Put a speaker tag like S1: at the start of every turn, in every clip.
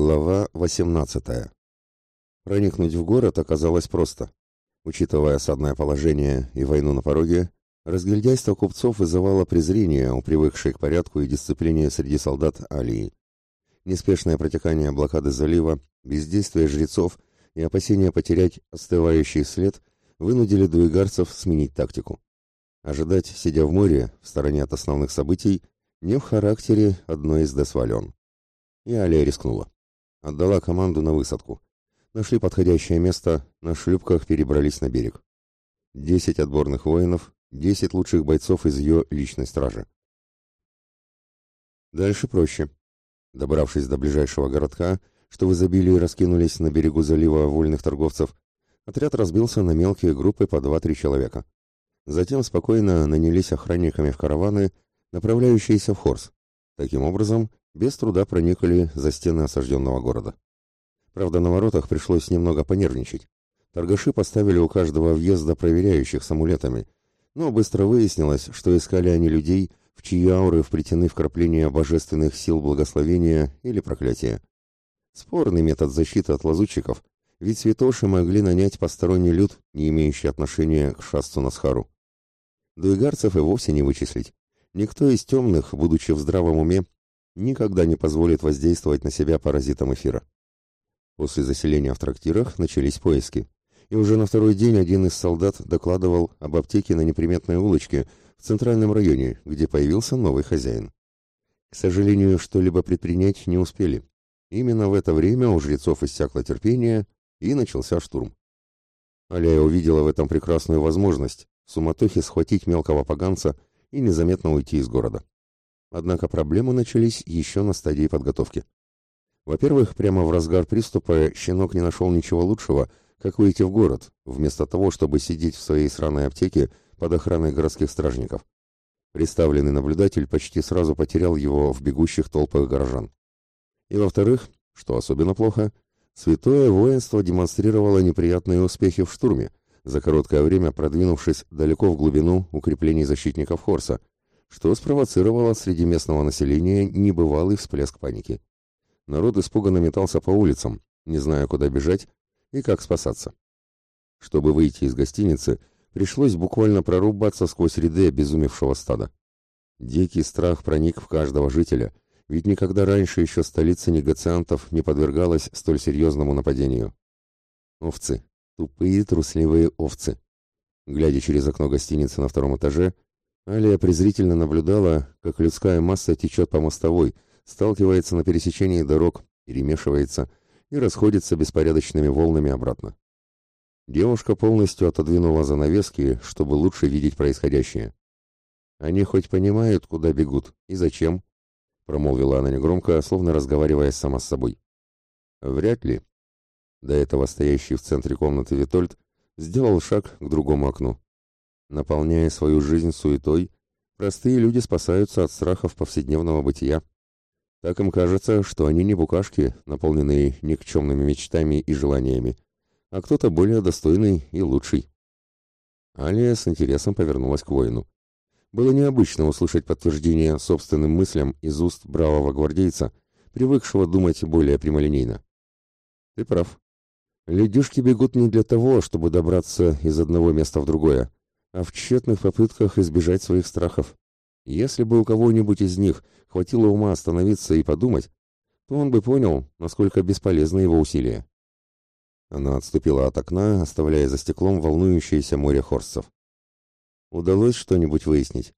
S1: Глава 18. Проникнуть в город оказалось просто. Учитывая осадное положение и войну на пороге, разгильдяйство купцов вызывало презрение у привыкшей к порядку и дисциплине среди солдат Алии. Неспешное протекание блокады залива, бездействие жрецов и опасения потерять остывающий след вынудили дуигарцев сменить тактику. Ожидать, сидя в море, в стороне от основных событий, не в характере одной из десвален. И Алия рискнула отдала команду на высадку. Нашли подходящее место, на шлюпках перебрались на берег. Десять отборных воинов, десять лучших бойцов из ее личной стражи. Дальше проще. Добравшись до ближайшего городка, что в изобилии раскинулись на берегу залива вольных торговцев, отряд разбился на мелкие группы по два-три человека. Затем спокойно нанялись охранниками в караваны, направляющиеся в Хорс. Таким образом, без труда проникли за стены осажденного города. Правда, на воротах пришлось немного понервничать. Торгаши поставили у каждого въезда проверяющих с амулетами, но быстро выяснилось, что искали они людей, в чьи ауры вплетены вкрапления божественных сил благословения или проклятия. Спорный метод защиты от лазутчиков, ведь святоши могли нанять посторонний люд, не имеющий отношения к шасту Насхару. Дуигарцев и вовсе не вычислить. Никто из темных, будучи в здравом уме, никогда не позволит воздействовать на себя паразитам эфира. После заселения в трактирах начались поиски, и уже на второй день один из солдат докладывал об аптеке на неприметной улочке в центральном районе, где появился новый хозяин. К сожалению, что-либо предпринять не успели. Именно в это время у жрецов иссякло терпение, и начался штурм. Аляя увидела в этом прекрасную возможность в суматохе схватить мелкого поганца и незаметно уйти из города. Однако проблемы начались еще на стадии подготовки. Во-первых, прямо в разгар приступа щенок не нашел ничего лучшего, как выйти в город, вместо того, чтобы сидеть в своей сраной аптеке под охраной городских стражников. Представленный наблюдатель почти сразу потерял его в бегущих толпах горожан. И во-вторых, что особенно плохо, святое воинство демонстрировало неприятные успехи в штурме, за короткое время продвинувшись далеко в глубину укреплений защитников Хорса, что спровоцировало среди местного населения небывалый всплеск паники. Народ испуганно метался по улицам, не зная, куда бежать и как спасаться. Чтобы выйти из гостиницы, пришлось буквально прорубаться сквозь ряды обезумевшего стада. Дикий страх проник в каждого жителя, ведь никогда раньше еще столица негациантов не подвергалась столь серьезному нападению. Овцы. Тупые, трусливые овцы. Глядя через окно гостиницы на втором этаже, Алия презрительно наблюдала, как людская масса течет по мостовой, сталкивается на пересечении дорог, перемешивается и расходится беспорядочными волнами обратно. Девушка полностью отодвинула занавески, чтобы лучше видеть происходящее. «Они хоть понимают, куда бегут и зачем?» — промолвила она негромко, словно разговаривая сама с собой. «Вряд ли». До этого стоящий в центре комнаты Витольд сделал шаг к другому окну. Наполняя свою жизнь суетой, простые люди спасаются от страхов повседневного бытия. Так им кажется, что они не букашки, наполненные никчемными мечтами и желаниями, а кто-то более достойный и лучший. Алия с интересом повернулась к воину. Было необычно услышать подтверждение собственным мыслям из уст бравого гвардейца, привыкшего думать более прямолинейно. Ты прав. Людишки бегут не для того, чтобы добраться из одного места в другое, а в тщетных попытках избежать своих страхов. Если бы у кого-нибудь из них хватило ума остановиться и подумать, то он бы понял, насколько бесполезны его усилия. Она отступила от окна, оставляя за стеклом волнующееся море хорсцев. Удалось что-нибудь выяснить?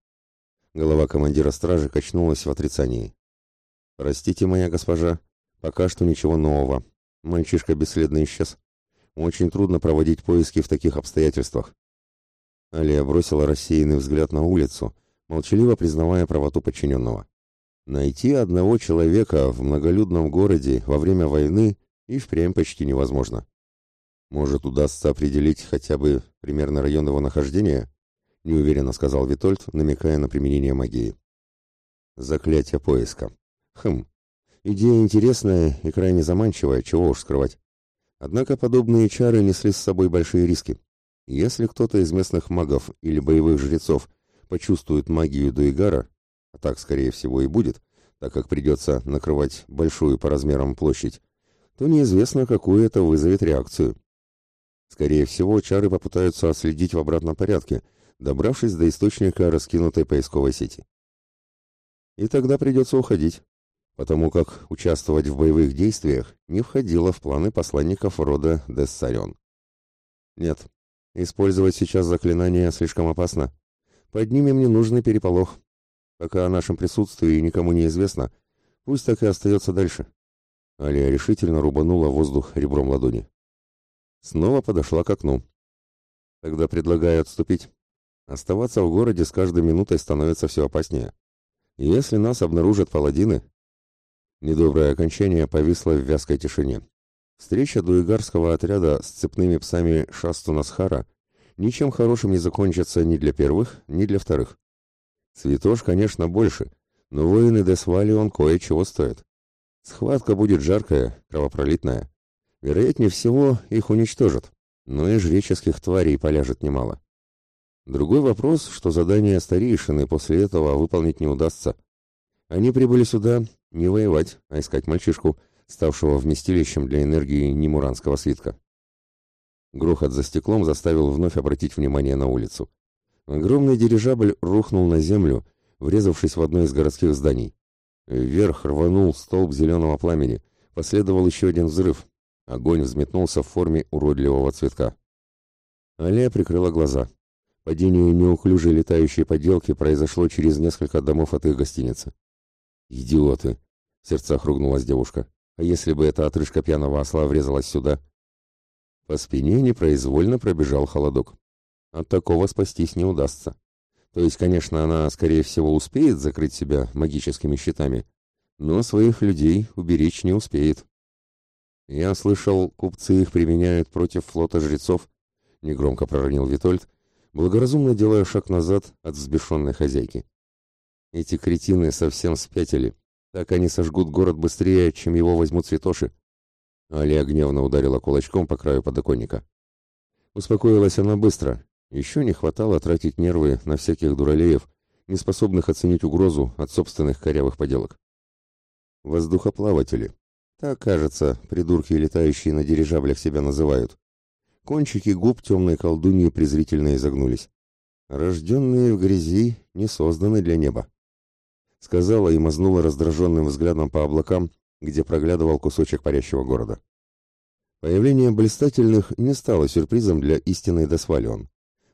S1: Голова командира стражи качнулась в отрицании. «Простите, моя госпожа, пока что ничего нового. Мальчишка бесследно исчез. Очень трудно проводить поиски в таких обстоятельствах. Алия бросила рассеянный взгляд на улицу, молчаливо признавая правоту подчиненного. Найти одного человека в многолюдном городе во время войны и впрямь почти невозможно. Может, удастся определить хотя бы примерно район его нахождения? Неуверенно сказал Витольд, намекая на применение магии. Заклятие поиска. Хм. Идея интересная и крайне заманчивая, чего уж скрывать. Однако подобные чары несли с собой большие риски. Если кто-то из местных магов или боевых жрецов почувствует магию Дуигара, а так, скорее всего, и будет, так как придется накрывать большую по размерам площадь, то неизвестно, какую это вызовет реакцию. Скорее всего, чары попытаются отследить в обратном порядке, добравшись до источника раскинутой поисковой сети. И тогда придется уходить, потому как участвовать в боевых действиях не входило в планы посланников рода Дессарион. Нет, использовать сейчас заклинание слишком опасно. Поднимем ненужный переполох. Пока о нашем присутствии никому не известно, пусть так и остается дальше. Алия решительно рубанула воздух ребром ладони. Снова подошла к окну. Тогда предлагаю отступить. Оставаться в городе с каждой минутой становится все опаснее. Если нас обнаружат паладины... Недоброе окончание повисло в вязкой тишине. Встреча дуигарского отряда с цепными псами Шастунасхара ничем хорошим не закончится ни для первых, ни для вторых. Святош, конечно, больше, но воины Десвалион кое-чего стоят. Схватка будет жаркая, кровопролитная. Вероятнее всего, их уничтожат, но и жреческих тварей поляжет немало. Другой вопрос, что задание старейшины после этого выполнить не удастся. Они прибыли сюда не воевать, а искать мальчишку, ставшего вместилищем для энергии немуранского свитка. Грохот за стеклом заставил вновь обратить внимание на улицу. Огромный дирижабль рухнул на землю, врезавшись в одно из городских зданий. Вверх рванул столб зеленого пламени. Последовал еще один взрыв. Огонь взметнулся в форме уродливого цветка. Алия прикрыла глаза. Падение неуклюжей летающей поделки произошло через несколько домов от их гостиницы. «Идиоты!» — в сердцах ругнулась девушка. «А если бы эта отрыжка пьяного осла врезалась сюда?» По спине непроизвольно пробежал холодок. От такого спастись не удастся. То есть, конечно, она, скорее всего, успеет закрыть себя магическими щитами, но своих людей уберечь не успеет. Я слышал, купцы их применяют против флота жрецов, негромко проронил Витольд, благоразумно делая шаг назад от взбешенной хозяйки. Эти кретины совсем спятили. Так они сожгут город быстрее, чем его возьмут святоши. Алия гневно ударила кулачком по краю подоконника. Успокоилась она быстро, еще не хватало тратить нервы на всяких дуралеев, не способных оценить угрозу от собственных корявых поделок. Воздухоплаватели. Так, кажется, придурки, летающие на дирижаблях, себя называют. Кончики губ темной колдуньи презрительно изогнулись. Рожденные в грязи не созданы для неба. Сказала и мазнула раздраженным взглядом по облакам, где проглядывал кусочек парящего города. Появление блистательных не стало сюрпризом для истинной Десвалион.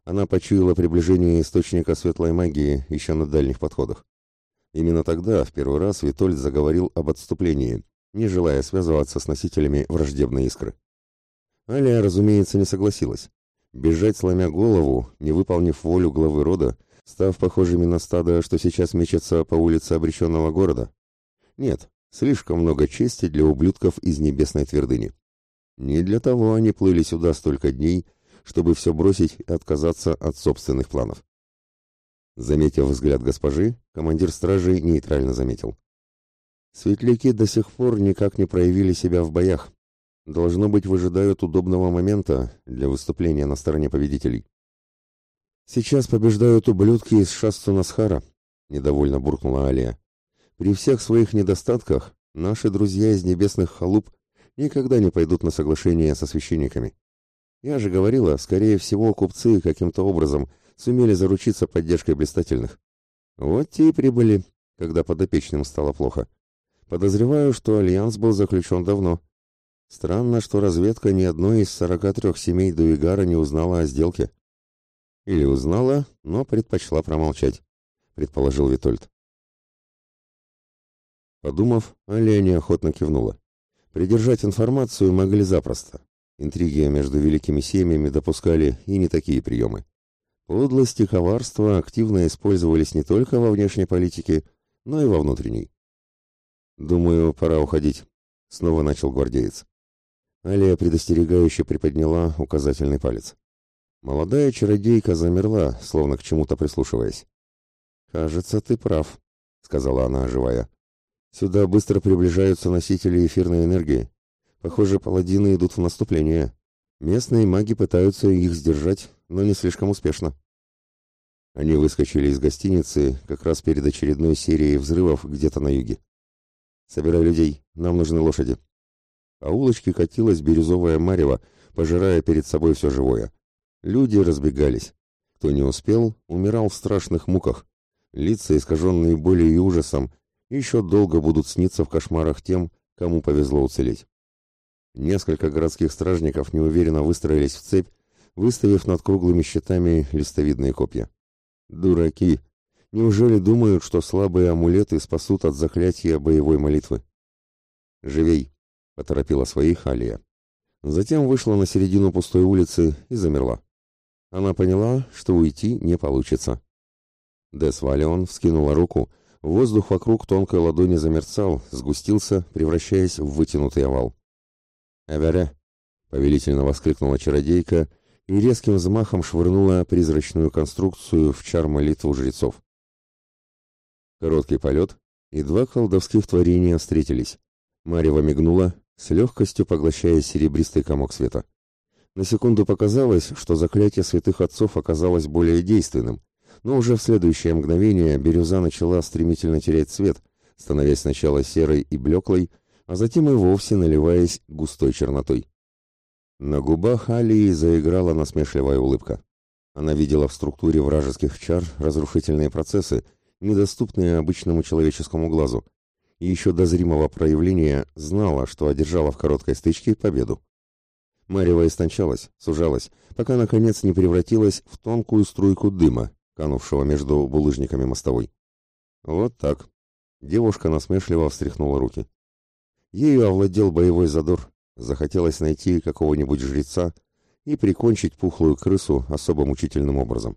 S1: Она почуяла приближение источника светлой магии еще на дальних подходах. Именно тогда в первый раз Витольд заговорил об отступлении, не желая связываться с носителями враждебной искры. Алия, разумеется, не согласилась. Бежать, сломя голову, не выполнив волю главы рода, став похожими на стадо, что сейчас мечется по улице обреченного города? Нет, слишком много чести для ублюдков из небесной твердыни. Не для того они плыли сюда столько дней, чтобы все бросить и отказаться от собственных планов. Заметив взгляд госпожи, командир стражей нейтрально заметил. Светляки до сих пор никак не проявили себя в боях. Должно быть, выжидают удобного момента для выступления на стороне победителей. Сейчас побеждают ублюдки из Шастунасхара, недовольно буркнула Алия. При всех своих недостатках наши друзья из небесных халуп никогда не пойдут на соглашение со священниками. Я же говорила, скорее всего, купцы каким-то образом сумели заручиться поддержкой блистательных. Вот те и прибыли, когда подопечным стало плохо. Подозреваю, что альянс был заключен давно. Странно, что разведка ни одной из 43 семей Дуигара не узнала о сделке. Или узнала, но предпочла промолчать, предположил Витольд. Подумав, Алия неохотно кивнула. Придержать информацию могли запросто. Интриги между великими семьями допускали и не такие приемы. Подлость и коварство активно использовались не только во внешней политике, но и во внутренней. «Думаю, пора уходить», — снова начал гвардеец. Алия предостерегающе приподняла указательный палец. Молодая чародейка замерла, словно к чему-то прислушиваясь. «Кажется, ты прав», — сказала она, оживая. «Сюда быстро приближаются носители эфирной энергии. Похоже, паладины идут в наступление. Местные маги пытаются их сдержать, но не слишком успешно. Они выскочили из гостиницы как раз перед очередной серией взрывов где-то на юге. «Собирай людей, нам нужны лошади». По улочке катилась бирюзовая марево, пожирая перед собой все живое. Люди разбегались. Кто не успел, умирал в страшных муках. Лица, искаженные болью и ужасом, еще долго будут сниться в кошмарах тем, кому повезло уцелеть. Несколько городских стражников неуверенно выстроились в цепь, выставив над круглыми щитами листовидные копья. Дураки! Неужели думают, что слабые амулеты спасут от заклятия боевой молитвы? «Живей!» — поторопила своих Алия. Затем вышла на середину пустой улицы и замерла. Она поняла, что уйти не получится. Дес Валион вскинула руку, воздух вокруг тонкой ладони замерцал, сгустился, превращаясь в вытянутый овал. «Эвере!» — повелительно воскликнула чародейка и резким взмахом швырнула призрачную конструкцию в чар молитву жрецов. Короткий полет, и два колдовских творения встретились. Марева мигнула, с легкостью поглощая серебристый комок света. На секунду показалось, что заклятие святых отцов оказалось более действенным, но уже в следующее мгновение бирюза начала стремительно терять цвет, становясь сначала серой и блеклой, а затем и вовсе наливаясь густой чернотой. На губах Алии заиграла насмешливая улыбка. Она видела в структуре вражеских чар разрушительные процессы, недоступные обычному человеческому глазу, и еще до зримого проявления знала, что одержала в короткой стычке победу. Марева истончалась, сужалась, пока наконец не превратилась в тонкую струйку дыма, канувшего между булыжниками мостовой. Вот так. Девушка насмешливо встряхнула руки. Ею овладел боевой задор, захотелось найти какого-нибудь жреца и прикончить пухлую крысу особо мучительным образом.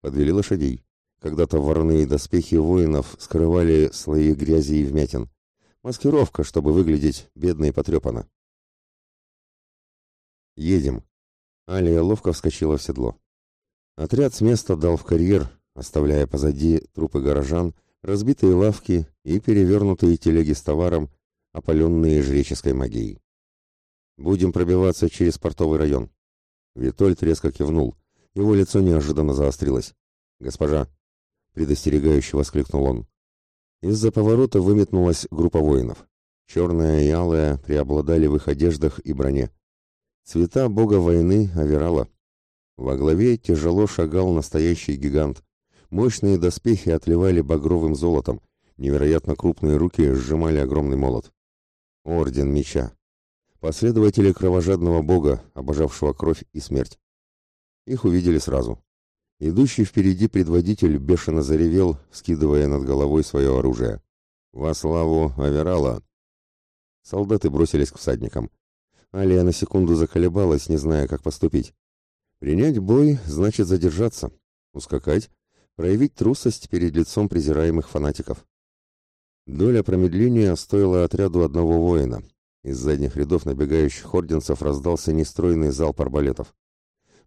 S1: Подвели лошадей. Когда-то ворные доспехи воинов скрывали слои грязи и вмятин. Маскировка, чтобы выглядеть бедно и потрепанно. «Едем». Алия ловко вскочила в седло. Отряд с места дал в карьер, оставляя позади трупы горожан, разбитые лавки и перевернутые телеги с товаром, опаленные жреческой магией. «Будем пробиваться через портовый район». Витольд резко кивнул. Его лицо неожиданно заострилось. «Госпожа, предостерегающе воскликнул он. Из-за поворота выметнулась группа воинов. Черная и алая преобладали в их одеждах и броне. Цвета бога войны Аверала. Во главе тяжело шагал настоящий гигант. Мощные доспехи отливали багровым золотом, невероятно крупные руки сжимали огромный молот. Орден меча. Последователи кровожадного бога, обожавшего кровь и смерть. Их увидели сразу. Идущий впереди предводитель бешено заревел, скидывая над головой свое оружие. «Во славу Аверала!» Солдаты бросились к всадникам. Алия на секунду заколебалась, не зная, как поступить. Принять бой значит задержаться, ускакать, проявить трусость перед лицом презираемых фанатиков. Доля промедления стоила отряду одного воина. Из задних рядов набегающих орденцев раздался нестройный залп арбалетов.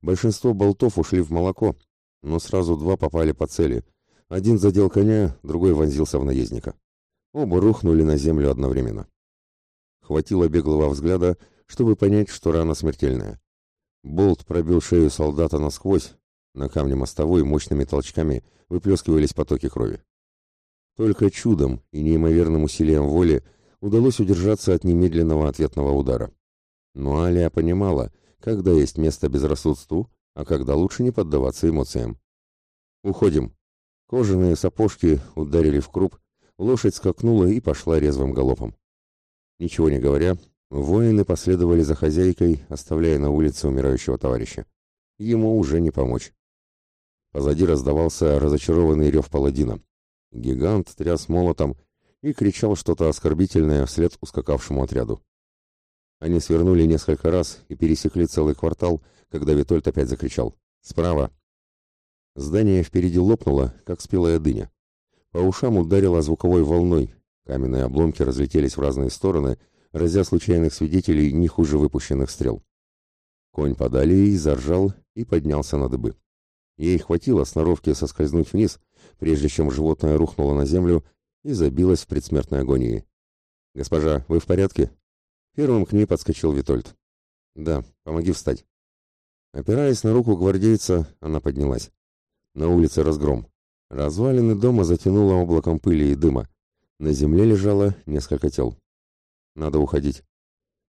S1: Большинство болтов ушли в молоко, но сразу два попали по цели. Один задел коня, другой вонзился в наездника. Оба рухнули на землю одновременно. Хватило беглого взгляда, чтобы понять, что рана смертельная. Болт пробил шею солдата насквозь, на камне мостовой мощными толчками выплескивались потоки крови. Только чудом и неимоверным усилием воли удалось удержаться от немедленного ответного удара. Но Алия понимала, когда есть место безрассудству, а когда лучше не поддаваться эмоциям. «Уходим». Кожаные сапожки ударили в круп, лошадь скакнула и пошла резвым галопом. Ничего не говоря, воины последовали за хозяйкой, оставляя на улице умирающего товарища. Ему уже не помочь. Позади раздавался разочарованный рев паладина. Гигант тряс молотом и кричал что-то оскорбительное вслед ускакавшему отряду. Они свернули несколько раз и пересекли целый квартал, когда Витольд опять закричал «Справа!». Здание впереди лопнуло, как спелая дыня. По ушам ударило звуковой волной, каменные обломки разлетелись в разные стороны, разя случайных свидетелей не хуже выпущенных стрел. Конь подали и заржал и поднялся на дыбы. Ей хватило сноровки соскользнуть вниз, прежде чем животное рухнуло на землю и забилось в предсмертной агонии. «Госпожа, вы в порядке?» Первым к ней подскочил Витольд. «Да, помоги встать». Опираясь на руку гвардейца, она поднялась. На улице разгром. Развалины дома затянуло облаком пыли и дыма. На земле лежало несколько тел. Надо уходить.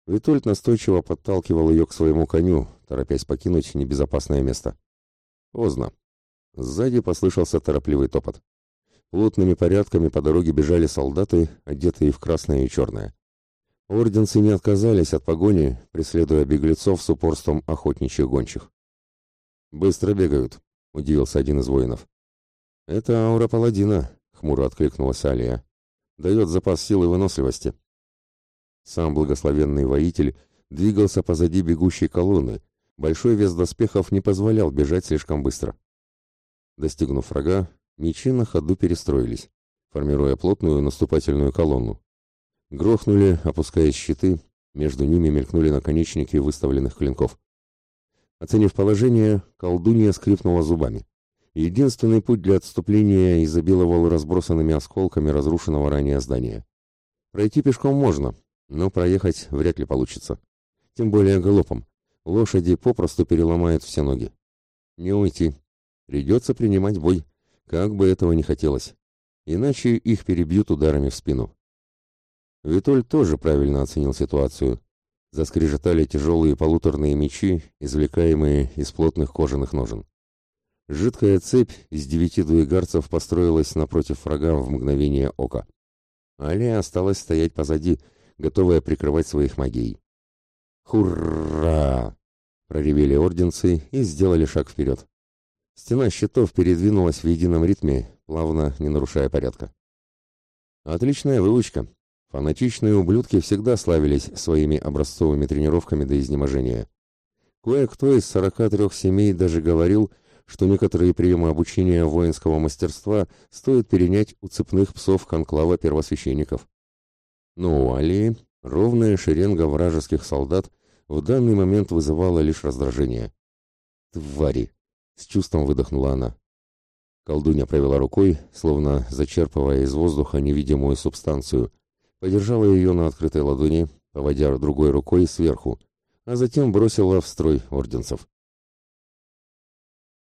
S1: Витольд настойчиво подталкивал ее к своему коню, торопясь покинуть небезопасное место. Поздно. Сзади послышался торопливый топот. Плотными порядками по дороге бежали солдаты, одетые в красное и черное. Орденцы не отказались от погони, преследуя беглецов с упорством охотничьих гончих. «Быстро бегают», — удивился один из воинов. «Это аура паладина», — хмуро откликнулась Алия. «Дает запас силы и выносливости». Сам благословенный воитель двигался позади бегущей колонны. Большой вес доспехов не позволял бежать слишком быстро. Достигнув врага, мечи на ходу перестроились, формируя плотную наступательную колонну. Грохнули, опускаясь щиты, между ними мелькнули наконечники выставленных клинков. Оценив положение, колдунья скрипнула зубами. Единственный путь для отступления изобиловал разбросанными осколками разрушенного ранее здания. Пройти пешком можно, но проехать вряд ли получится. Тем более галопом. Лошади попросту переломают все ноги. Не уйти. Придется принимать бой, как бы этого не хотелось. Иначе их перебьют ударами в спину. Витоль тоже правильно оценил ситуацию. Заскрежетали тяжелые полуторные мечи, извлекаемые из плотных кожаных ножен. Жидкая цепь из девяти дуэгарцев построилась напротив врага в мгновение ока. Алия осталась стоять позади, готовая прикрывать своих магией. «Хурра!» — проревели орденцы и сделали шаг вперед. Стена щитов передвинулась в едином ритме, плавно не нарушая порядка. Отличная выучка. Фанатичные ублюдки всегда славились своими образцовыми тренировками до изнеможения. Кое-кто из 43 семей даже говорил, что некоторые приемы обучения воинского мастерства стоит перенять у цепных псов конклава первосвященников. Но у Алии ровная шеренга вражеских солдат в данный момент вызывала лишь раздражение. «Твари!» — с чувством выдохнула она. Колдунья провела рукой, словно зачерпывая из воздуха невидимую субстанцию, подержала ее на открытой ладони, поводя другой рукой сверху, а затем бросила в строй орденцев.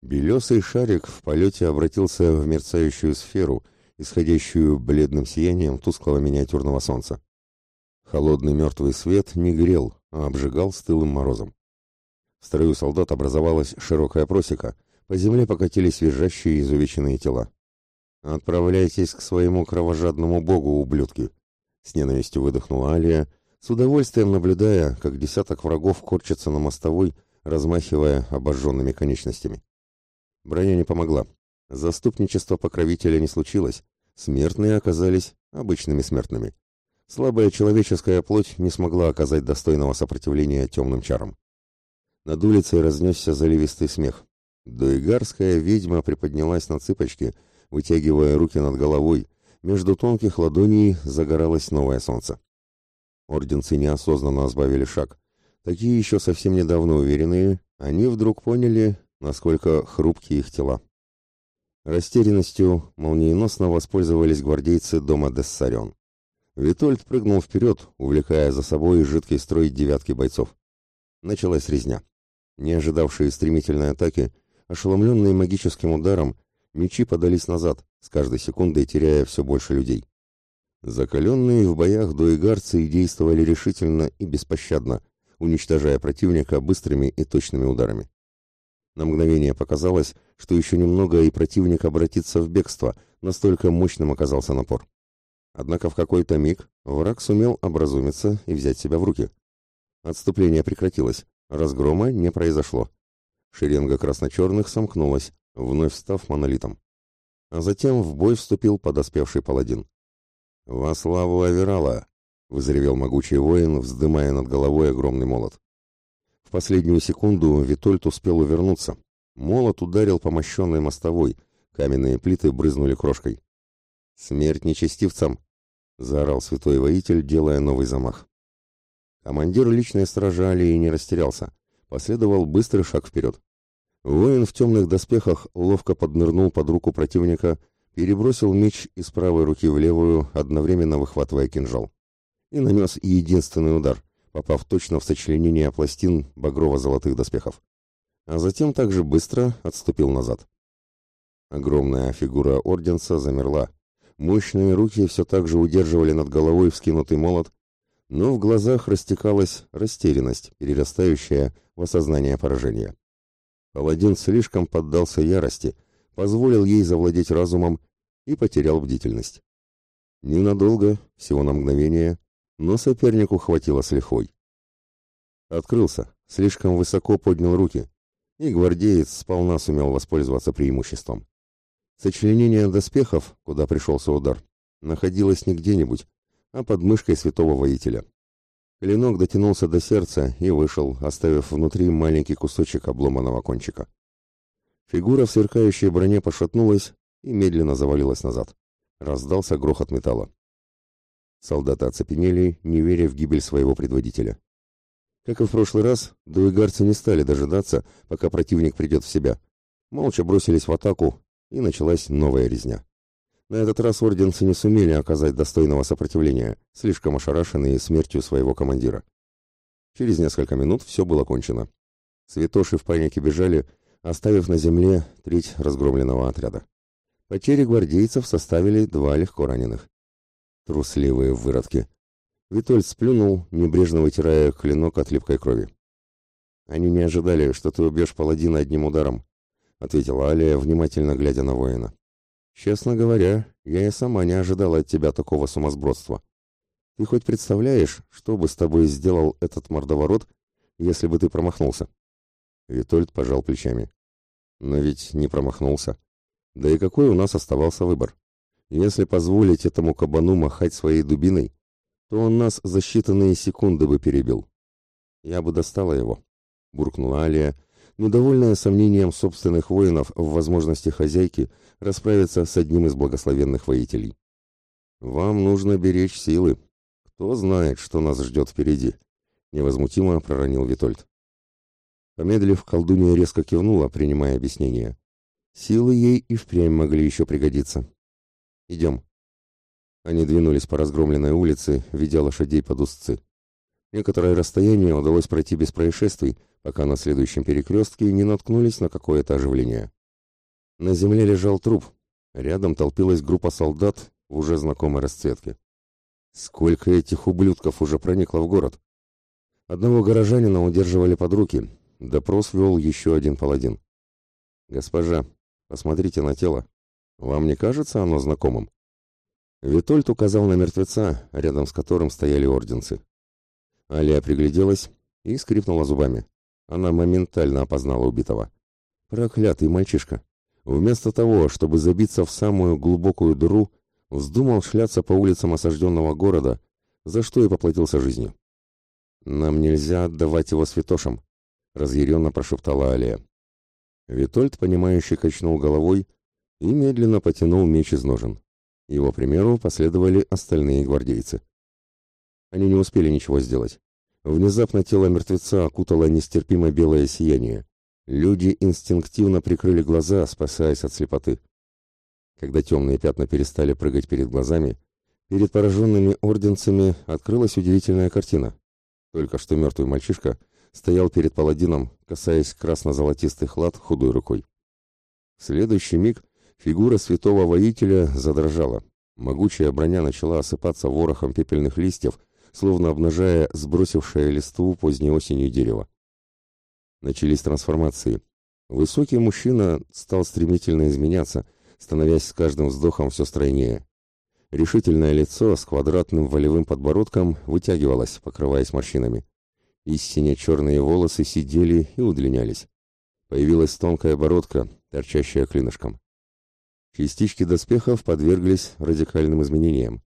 S1: Белесый шарик в полете обратился в мерцающую сферу — исходящую бледным сиянием тусклого миниатюрного солнца. Холодный мертвый свет не грел, а обжигал стылым морозом. В строю солдат образовалась широкая просека, по земле покатились визжащие изувеченные тела. «Отправляйтесь к своему кровожадному богу, ублюдки!» С ненавистью выдохнула Алия, с удовольствием наблюдая, как десяток врагов корчатся на мостовой, размахивая обожженными конечностями. Броня не помогла. Заступничество покровителя не случилось, смертные оказались обычными смертными. Слабая человеческая плоть не смогла оказать достойного сопротивления темным чарам. Над улицей разнесся заливистый смех. Дуигарская ведьма приподнялась на цыпочки, вытягивая руки над головой. Между тонких ладоней загоралось новое солнце. Орденцы неосознанно сбавили шаг. Такие еще совсем недавно уверенные, они вдруг поняли, насколько хрупки их тела. Растерянностью молниеносно воспользовались гвардейцы дома Дессарен. Витольд прыгнул вперед, увлекая за собой жидкий строй девятки бойцов. Началась резня. Не ожидавшие стремительной атаки, ошеломленные магическим ударом, мечи подались назад, с каждой секундой теряя все больше людей. Закаленные в боях дуэгарцы действовали решительно и беспощадно, уничтожая противника быстрыми и точными ударами. На мгновение показалось, что еще немного и противник обратится в бегство, настолько мощным оказался напор. Однако в какой-то миг враг сумел образумиться и взять себя в руки. Отступление прекратилось, разгрома не произошло. Шеренга красно-черных сомкнулась, вновь став монолитом. А затем в бой вступил подоспевший паладин. «Во славу Аверала!» — взревел могучий воин, вздымая над головой огромный молот. Последнюю секунду Витольд успел увернуться. Молот ударил по мощенной мостовой, каменные плиты брызнули крошкой. «Смерть нечестивцам!» — заорал святой воитель, делая новый замах. Командир личной стражи Алии не растерялся. Последовал быстрый шаг вперед. Воин в темных доспехах ловко поднырнул под руку противника, перебросил меч из правой руки в левую, одновременно выхватывая кинжал. И нанес единственный удар попав точно в сочленение пластин багрово-золотых доспехов. А затем также быстро отступил назад. Огромная фигура орденца замерла. Мощные руки все так же удерживали над головой вскинутый молот. но в глазах растекалась растерянность, перерастающая в осознание поражения. Паладин слишком поддался ярости, позволил ей завладеть разумом и потерял бдительность. Ненадолго, всего на мгновение, но сопернику хватило с лихвой. Открылся, слишком высоко поднял руки, и гвардеец сполна сумел воспользоваться преимуществом. Сочленение доспехов, куда пришелся удар, находилось не где-нибудь, а под мышкой святого воителя. Клинок дотянулся до сердца и вышел, оставив внутри маленький кусочек обломанного кончика. Фигура в сверкающей броне пошатнулась и медленно завалилась назад. Раздался грохот металла. Солдаты оцепенели, не веря в гибель своего предводителя. Как и в прошлый раз, дуэгарцы не стали дожидаться, пока противник придет в себя. Молча бросились в атаку, и началась новая резня. На этот раз орденцы не сумели оказать достойного сопротивления, слишком ошарашенные смертью своего командира. Через несколько минут все было кончено. Святоши в панике бежали, оставив на земле треть разгромленного отряда. Потери гвардейцев составили два легко раненых. Трусливые выродки. Витольд сплюнул, небрежно вытирая клинок от липкой крови. «Они не ожидали, что ты убьешь паладина одним ударом», — ответила Алия, внимательно глядя на воина. «Честно говоря, я и сама не ожидала от тебя такого сумасбродства. Ты хоть представляешь, что бы с тобой сделал этот мордоворот, если бы ты промахнулся?» Витольд пожал плечами. «Но ведь не промахнулся. Да и какой у нас оставался выбор? Если позволить этому кабану махать своей дубиной, то он нас за считанные секунды бы перебил. Я бы достала его, буркнула Алия, недовольная сомнением собственных воинов в возможности хозяйки расправиться с одним из благословенных воителей. Вам нужно беречь силы. Кто знает, что нас ждет впереди, невозмутимо проронил Витольд. Помедлив, колдунья резко кивнула, принимая объяснение. Силы ей и впрямь могли еще пригодиться. «Идем», они двинулись по разгромленной улице, ведя лошадей под узцы. Некоторое расстояние удалось пройти без происшествий, пока на следующем перекрестке не наткнулись на какое-то оживление. На земле лежал труп. Рядом толпилась группа солдат в уже знакомой расцветке. Сколько этих ублюдков уже проникло в город? Одного горожанина удерживали под руки. Допрос вел еще один паладин. «Госпожа, посмотрите на тело. Вам не кажется оно знакомым?» Витольд указал на мертвеца, рядом с которым стояли орденцы. Алия пригляделась и скрипнула зубами. Она моментально опознала убитого. Проклятый мальчишка. Вместо того, чтобы забиться в самую глубокую дыру, вздумал шляться по улицам осажденного города, за что и поплатился жизнью. «Нам нельзя отдавать его святошам», — разъяренно прошептала Алия. Витольд, понимающе качнул головой и медленно потянул меч из ножен. Его примеру последовали остальные гвардейцы. Они не успели ничего сделать. Внезапно тело мертвеца окутало нестерпимо белое сияние. Люди инстинктивно прикрыли глаза, спасаясь от слепоты. Когда темные пятна перестали прыгать перед глазами, перед пораженными орденцами открылась удивительная картина. Только что мертвый мальчишка стоял перед паладином, касаясь красно-золотистых лад худой рукой. В следующий миг Фигура святого воителя задрожала. Могучая броня начала осыпаться ворохом пепельных листьев, словно обнажая сбросившее листву поздней осенью дерево. Начались трансформации. Высокий мужчина стал стремительно изменяться, становясь с каждым вздохом все стройнее. Решительное лицо с квадратным волевым подбородком вытягивалось, покрываясь морщинами. Истинно черные волосы сидели и удлинялись. Появилась тонкая бородка, торчащая клинышком. Частички доспехов подверглись радикальным изменениям.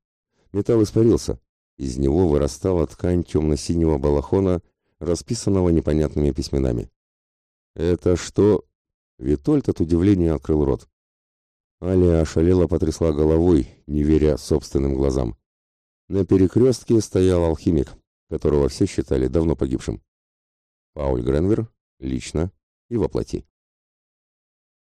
S1: Металл испарился. Из него вырастала ткань темно-синего балахона, расписанного непонятными письменами. «Это что?» Витольд от удивления открыл рот. Алия ошалела потрясла головой, не веря собственным глазам. На перекрестке стоял алхимик, которого все считали давно погибшим. Пауль Гренвер, лично и воплоти.